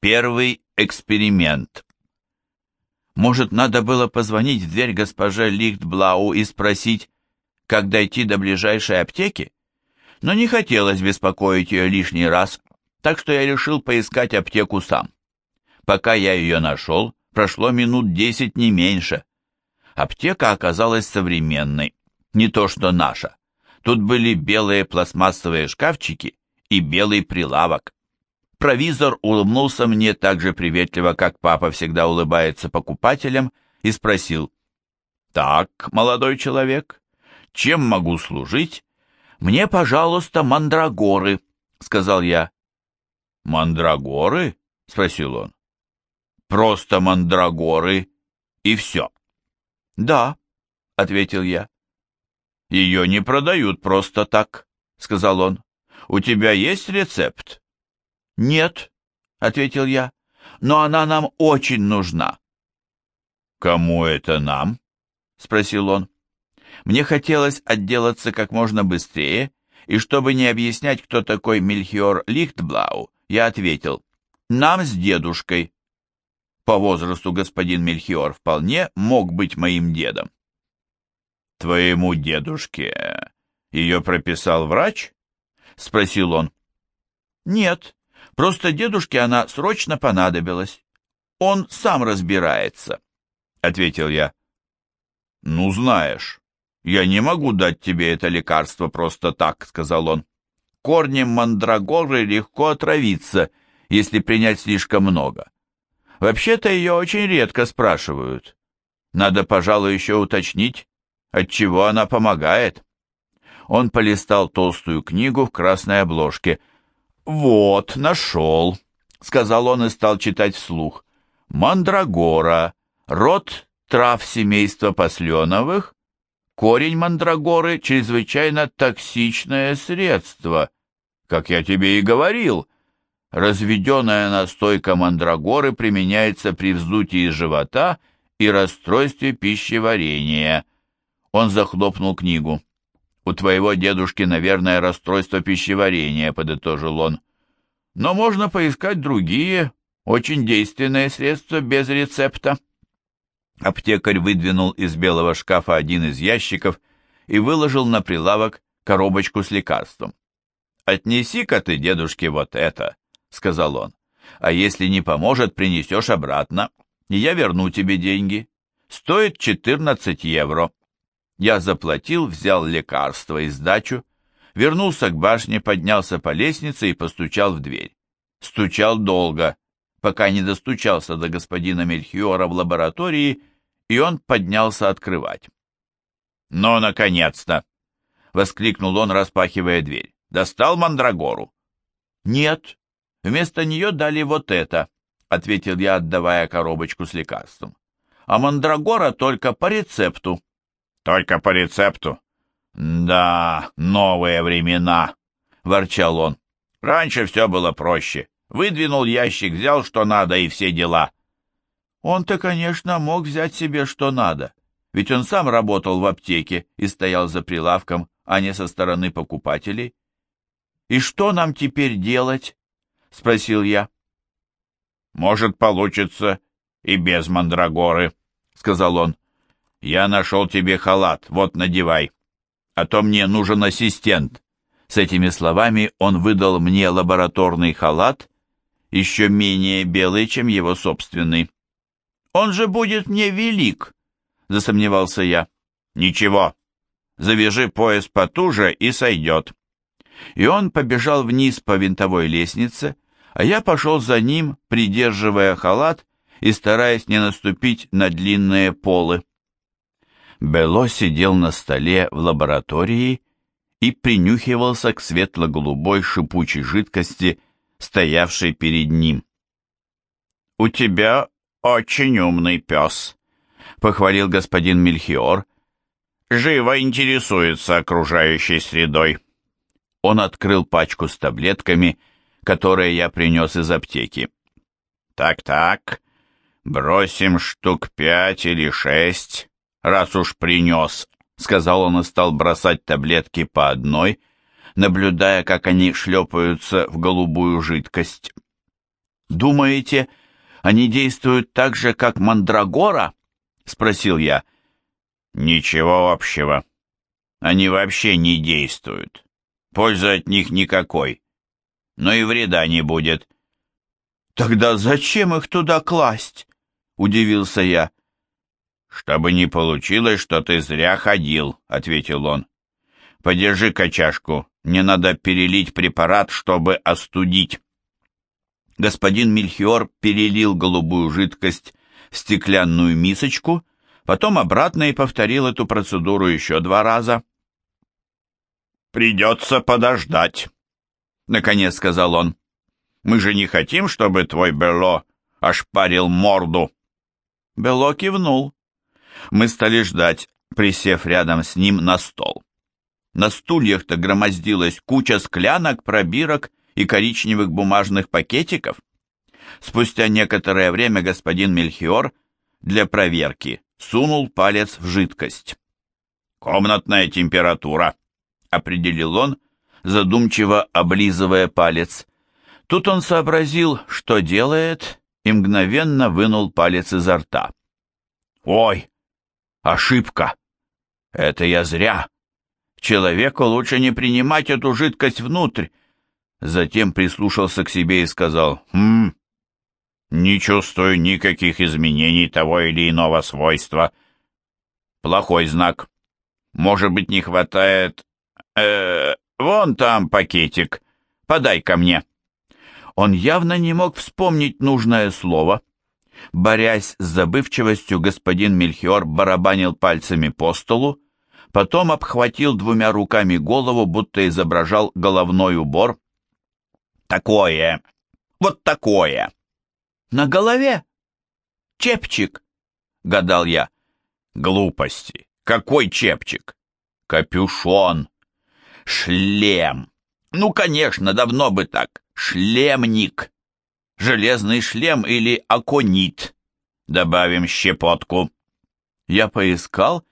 Первый эксперимент. Может, надо было позвонить в дверь госпоже Лихтблау и спросить, как дойти до ближайшей аптеки? Но не хотелось беспокоить ее лишний раз, так что я решил поискать аптеку сам. Пока я ее нашел, прошло минут десять, не меньше. Аптека оказалась современной, не то что наша. Тут были белые пластмассовые шкафчики и белый прилавок. Провизор улыбнулся мне так же приветливо, как папа всегда улыбается покупателям, и спросил, «Так, молодой человек, чем могу служить?» «Мне, пожалуйста, мандрагоры», — сказал я. «Мандрагоры?» — спросил он. «Просто мандрагоры и все». «Да», — ответил я. «Ее не продают просто так», — сказал он. «У тебя есть рецепт?» «Нет», — ответил я, — «но она нам очень нужна». «Кому это нам?» — спросил он. Мне хотелось отделаться как можно быстрее, и чтобы не объяснять, кто такой Мельхиор Лихтблау, я ответил, «Нам с дедушкой». По возрасту господин Мельхиор вполне мог быть моим дедом. «Твоему дедушке ее прописал врач?» — спросил он. «Нет, просто дедушке она срочно понадобилась. Он сам разбирается», — ответил я. «Ну, знаешь, «Я не могу дать тебе это лекарство просто так», — сказал он. «Корнем мандрагоры легко отравиться, если принять слишком много. Вообще-то ее очень редко спрашивают. Надо, пожалуй, еще уточнить, от чего она помогает». Он полистал толстую книгу в красной обложке. «Вот, нашел», — сказал он и стал читать вслух. «Мандрагора, род трав семейства посленовых, Корень мандрагоры – чрезвычайно токсичное средство, как я тебе и говорил. Разведенная настойка мандрагоры применяется при вздутии живота и расстройстве пищеварения. Он захлопнул книгу. «У твоего дедушки, наверное, расстройство пищеварения», — подытожил он. «Но можно поискать другие, очень действенные средства без рецепта». Аптекарь выдвинул из белого шкафа один из ящиков и выложил на прилавок коробочку с лекарством. «Отнеси-ка ты дедушке вот это», — сказал он. «А если не поможет, принесешь обратно, и я верну тебе деньги. Стоит 14 евро». Я заплатил, взял лекарство и сдачу, вернулся к башне, поднялся по лестнице и постучал в дверь. Стучал долго, пока не достучался до господина Мельхиора в лаборатории и он поднялся открывать. «Ну, наконец-то!» — воскликнул он, распахивая дверь. «Достал мандрагору?» «Нет, вместо нее дали вот это», — ответил я, отдавая коробочку с лекарством. «А мандрагора только по рецепту». «Только по рецепту?» «Да, новые времена», — ворчал он. «Раньше все было проще. Выдвинул ящик, взял что надо и все дела. Он-то, конечно, мог взять себе что надо, ведь он сам работал в аптеке и стоял за прилавком, а не со стороны покупателей. «И что нам теперь делать?» — спросил я. «Может, получится и без мандрагоры», — сказал он. «Я нашел тебе халат, вот надевай, а то мне нужен ассистент». С этими словами он выдал мне лабораторный халат, еще менее белый, чем его собственный. Он же будет мне велик, засомневался я. Ничего, завяжи пояс потуже и сойдет. И он побежал вниз по винтовой лестнице, а я пошел за ним, придерживая халат и стараясь не наступить на длинные полы. Бело сидел на столе в лаборатории и принюхивался к светло-голубой шипучей жидкости, стоявшей перед ним. «У тебя «Очень умный пес», — похвалил господин Мельхиор. «Живо интересуется окружающей средой». Он открыл пачку с таблетками, которые я принес из аптеки. «Так-так, бросим штук пять или шесть, раз уж принес», — сказал он и стал бросать таблетки по одной, наблюдая, как они шлепаются в голубую жидкость. Думаете, они действуют так же, как мандрагора?» — спросил я. «Ничего общего. Они вообще не действуют. Пользы от них никакой. Но и вреда не будет». «Тогда зачем их туда класть?» — удивился я. «Чтобы не получилось, что ты зря ходил», — ответил он. «Подержи-ка чашку, мне надо перелить препарат, чтобы остудить». Господин Мельхиор перелил голубую жидкость в стеклянную мисочку, потом обратно и повторил эту процедуру еще два раза. «Придется подождать», — наконец сказал он. «Мы же не хотим, чтобы твой Бело ошпарил морду». Бело кивнул. Мы стали ждать, присев рядом с ним на стол. На стульях-то громоздилась куча склянок, пробирок и коричневых бумажных пакетиков. Спустя некоторое время господин Мельхиор для проверки сунул палец в жидкость. «Комнатная температура», — определил он, задумчиво облизывая палец. Тут он сообразил, что делает, и мгновенно вынул палец изо рта. «Ой, ошибка! Это я зря! Человеку лучше не принимать эту жидкость внутрь!» Затем прислушался к себе и сказал, «Хм, не чувствую никаких изменений того или иного свойства. Плохой знак. Может быть, не хватает... Э, вон там пакетик. Подай ко мне». Он явно не мог вспомнить нужное слово. Борясь с забывчивостью, господин Мельхиор барабанил пальцами по столу, потом обхватил двумя руками голову, будто изображал головной убор. «Такое! Вот такое!» «На голове? Чепчик!» — гадал я. «Глупости! Какой чепчик? Капюшон! Шлем! Ну, конечно, давно бы так! Шлемник! Железный шлем или аконит!» Добавим щепотку. Я поискал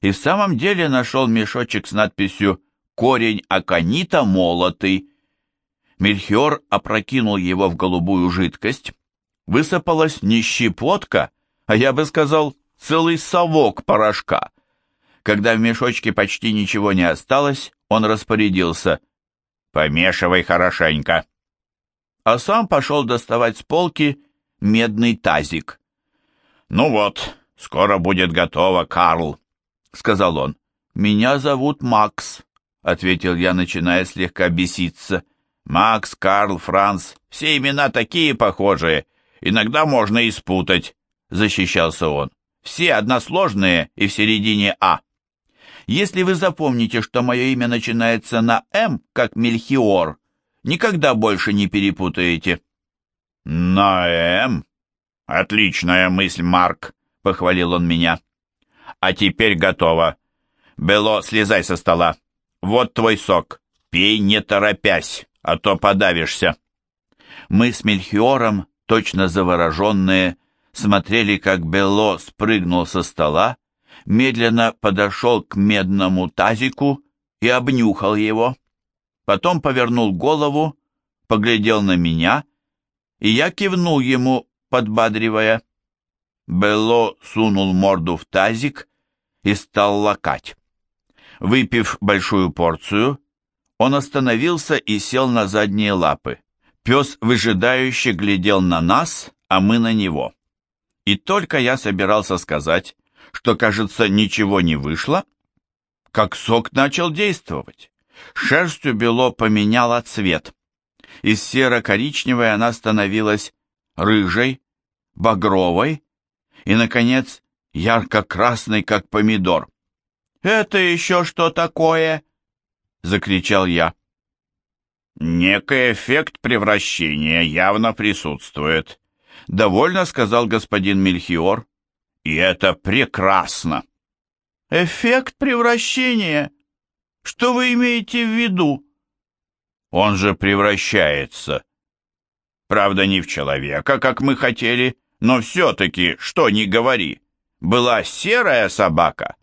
и в самом деле нашел мешочек с надписью «Корень аконита молотый». Мельхиор опрокинул его в голубую жидкость, высыпалась не щепотка, а я бы сказал, целый совок порошка. Когда в мешочке почти ничего не осталось, он распорядился «Помешивай хорошенько». А сам пошел доставать с полки медный тазик. «Ну вот, скоро будет готово, Карл», — сказал он. «Меня зовут Макс», — ответил я, начиная слегка беситься. «Макс, Карл, Франц, все имена такие похожие. Иногда можно и спутать, защищался он. Все односложные и в середине А. Если вы запомните, что мое имя начинается на М, как Мельхиор, никогда больше не перепутаете. На М? Отличная мысль, Марк, похвалил он меня. А теперь готово. Бело, слезай со стола. Вот твой сок. Пей не торопясь, а то подавишься. Мы с Мельхиором точно завороженные, смотрели, как Бело спрыгнул со стола, медленно подошел к медному тазику и обнюхал его. Потом повернул голову, поглядел на меня, и я кивнул ему, подбадривая. Бело сунул морду в тазик и стал лакать. Выпив большую порцию, он остановился и сел на задние лапы. Пес выжидающе глядел на нас, а мы на него. И только я собирался сказать, что, кажется, ничего не вышло, как сок начал действовать. Шерстью бело поменяла цвет. Из серо-коричневой она становилась рыжей, багровой и, наконец, ярко-красной, как помидор. «Это еще что такое?» — закричал я. Некий эффект превращения явно присутствует, довольно сказал господин Мельхиор. И это прекрасно. Эффект превращения? Что вы имеете в виду? Он же превращается. Правда, не в человека, как мы хотели, но все-таки, что ни говори, была серая собака,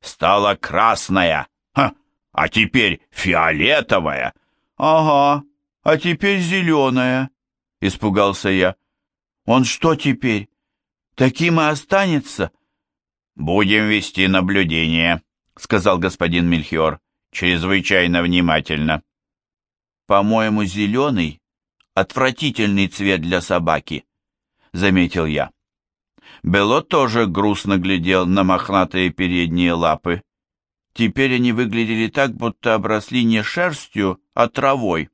стала красная, ха, а теперь фиолетовая — «Ага, а теперь зеленая. — испугался я. «Он что теперь? Таким и останется?» «Будем вести наблюдение», — сказал господин Мельхиор, — «чрезвычайно внимательно». «По-моему, зеленый — отвратительный цвет для собаки», — заметил я. Бело тоже грустно глядел на мохнатые передние лапы. Теперь они выглядели так, будто обросли не шерстью, а травой.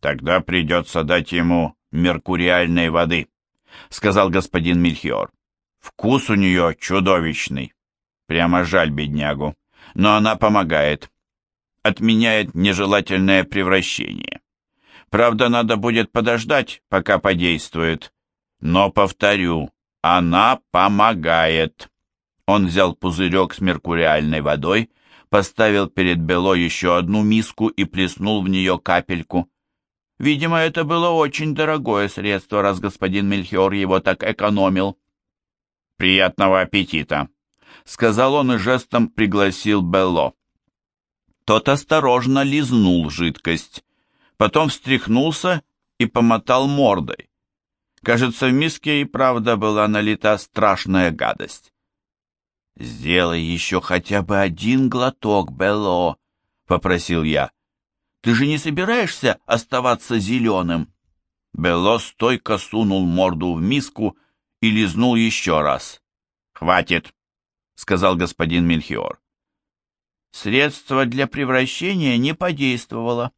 «Тогда придется дать ему меркуриальной воды», — сказал господин Мельхиор. «Вкус у нее чудовищный. Прямо жаль беднягу. Но она помогает. Отменяет нежелательное превращение. Правда, надо будет подождать, пока подействует. Но, повторю, она помогает». Он взял пузырек с меркуриальной водой, поставил перед Бело еще одну миску и плеснул в нее капельку. Видимо, это было очень дорогое средство, раз господин Мельхиор его так экономил. «Приятного аппетита!» — сказал он и жестом пригласил Белло. Тот осторожно лизнул жидкость, потом встряхнулся и помотал мордой. Кажется, в миске и правда была налита страшная гадость. «Сделай еще хотя бы один глоток, Белло», — попросил я. Ты же не собираешься оставаться зеленым?» Белло стойко сунул морду в миску и лизнул еще раз. «Хватит», — сказал господин Мельхиор. Средство для превращения не подействовало.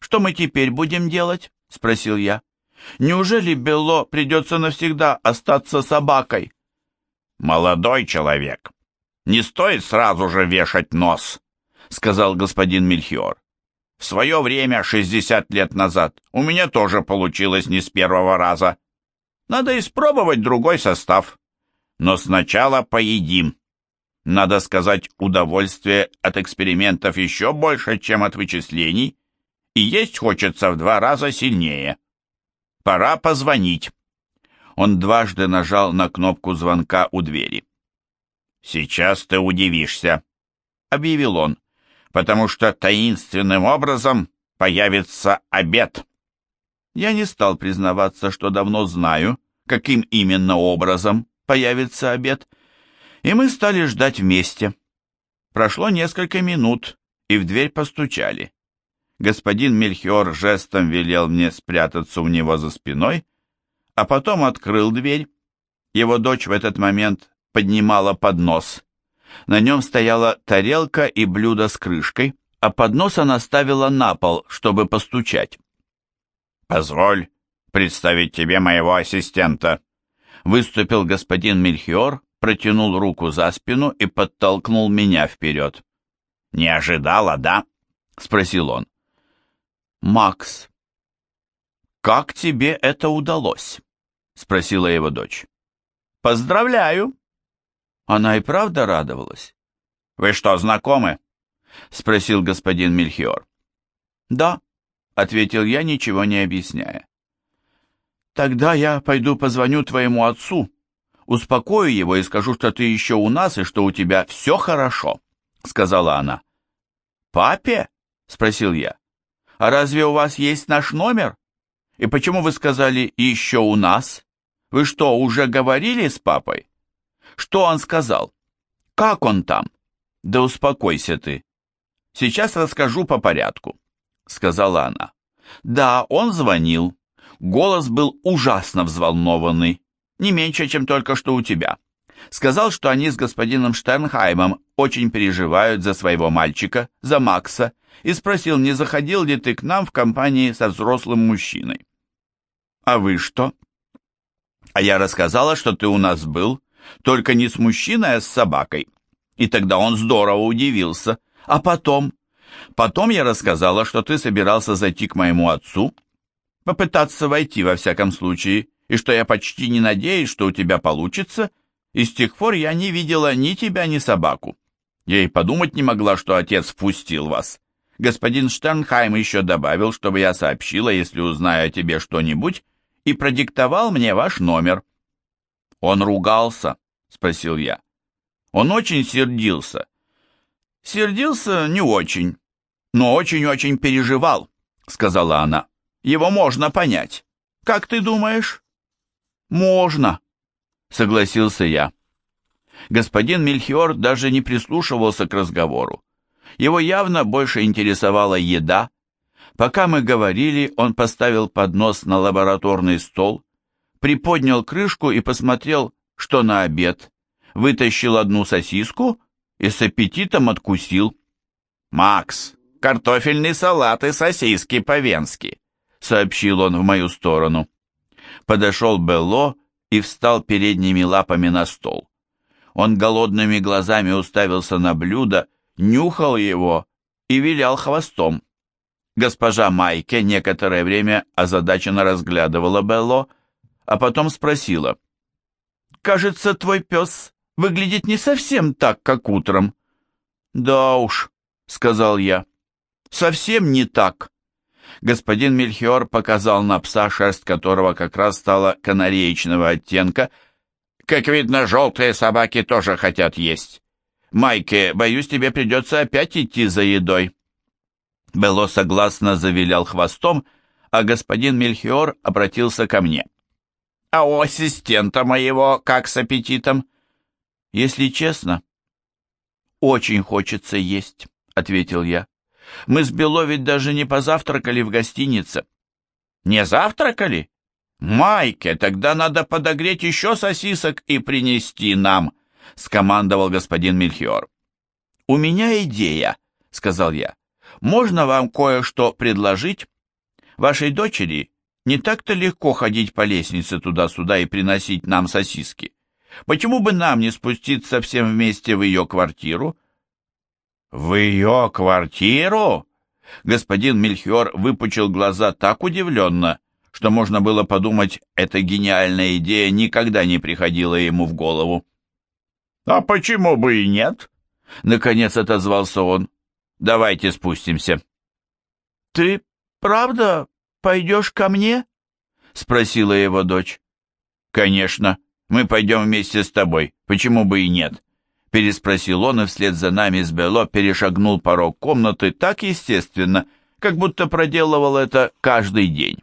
«Что мы теперь будем делать?» — спросил я. «Неужели Белло придется навсегда остаться собакой?» «Молодой человек, не стоит сразу же вешать нос», — сказал господин Мельхиор. В свое время, 60 лет назад, у меня тоже получилось не с первого раза. Надо испробовать другой состав. Но сначала поедим. Надо сказать, удовольствие от экспериментов еще больше, чем от вычислений, и есть хочется в два раза сильнее. Пора позвонить. Он дважды нажал на кнопку звонка у двери. «Сейчас ты удивишься», — объявил он потому что таинственным образом появится обед. Я не стал признаваться, что давно знаю, каким именно образом появится обед, и мы стали ждать вместе. Прошло несколько минут, и в дверь постучали. Господин Мельхиор жестом велел мне спрятаться у него за спиной, а потом открыл дверь. Его дочь в этот момент поднимала поднос. На нем стояла тарелка и блюдо с крышкой, а поднос она ставила на пол, чтобы постучать. «Позволь представить тебе моего ассистента», — выступил господин Мельхиор, протянул руку за спину и подтолкнул меня вперед. «Не ожидала, да?» — спросил он. «Макс, как тебе это удалось?» — спросила его дочь. «Поздравляю!» Она и правда радовалась. «Вы что, знакомы?» — спросил господин Мельхиор. «Да», — ответил я, ничего не объясняя. «Тогда я пойду позвоню твоему отцу, успокою его и скажу, что ты еще у нас и что у тебя все хорошо», — сказала она. «Папе?» — спросил я. «А разве у вас есть наш номер? И почему вы сказали «еще у нас»? Вы что, уже говорили с папой?» Что он сказал? Как он там? Да успокойся ты. Сейчас расскажу по порядку, сказала она. Да, он звонил. Голос был ужасно взволнованный, не меньше, чем только что у тебя. Сказал, что они с господином Штернхаймом очень переживают за своего мальчика, за Макса, и спросил, не заходил ли ты к нам в компании со взрослым мужчиной. А вы что? А я рассказала, что ты у нас был, только не с мужчиной, а с собакой. И тогда он здорово удивился. А потом? Потом я рассказала, что ты собирался зайти к моему отцу, попытаться войти во всяком случае, и что я почти не надеюсь, что у тебя получится, и с тех пор я не видела ни тебя, ни собаку. Я и подумать не могла, что отец впустил вас. Господин Штернхайм еще добавил, чтобы я сообщила, если узнаю о тебе что-нибудь, и продиктовал мне ваш номер. «Он ругался?» — спросил я. «Он очень сердился». «Сердился не очень, но очень-очень переживал», — сказала она. Его можно понять. Как ты думаешь?» «Можно», — согласился я. Господин Мельхиор даже не прислушивался к разговору. Его явно больше интересовала еда. Пока мы говорили, он поставил поднос на лабораторный стол, приподнял крышку и посмотрел, что на обед, вытащил одну сосиску и с аппетитом откусил. «Макс, картофельный салат и сосиски по-венски», — сообщил он в мою сторону. Подошел Белло и встал передними лапами на стол. Он голодными глазами уставился на блюдо, нюхал его и вилял хвостом. Госпожа Майке некоторое время озадаченно разглядывала Белло, а потом спросила. «Кажется, твой пес выглядит не совсем так, как утром». «Да уж», — сказал я, — «совсем не так». Господин Мельхиор показал на пса, шерсть которого как раз стала канареечного оттенка. «Как видно, желтые собаки тоже хотят есть. Майке, боюсь, тебе придется опять идти за едой». Бело согласно завилял хвостом, а господин Мельхиор обратился ко мне. «А у ассистента моего как с аппетитом?» «Если честно, очень хочется есть», — ответил я. Мы с Бело ведь даже не позавтракали в гостинице. Не завтракали? Майке, тогда надо подогреть еще сосисок и принести нам, скомандовал господин Мельхиор. У меня идея, сказал я. Можно вам кое-что предложить? Вашей дочери не так-то легко ходить по лестнице туда-сюда и приносить нам сосиски. Почему бы нам не спуститься всем вместе в ее квартиру? «В ее квартиру?» Господин Мельхиор выпучил глаза так удивленно, что можно было подумать, эта гениальная идея никогда не приходила ему в голову. «А почему бы и нет?» Наконец отозвался он. «Давайте спустимся». «Ты правда пойдешь ко мне?» Спросила его дочь. «Конечно, мы пойдем вместе с тобой. Почему бы и нет?» Переспросил он и вслед за нами с Бело перешагнул порог комнаты так естественно, как будто проделывал это каждый день.